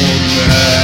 for me.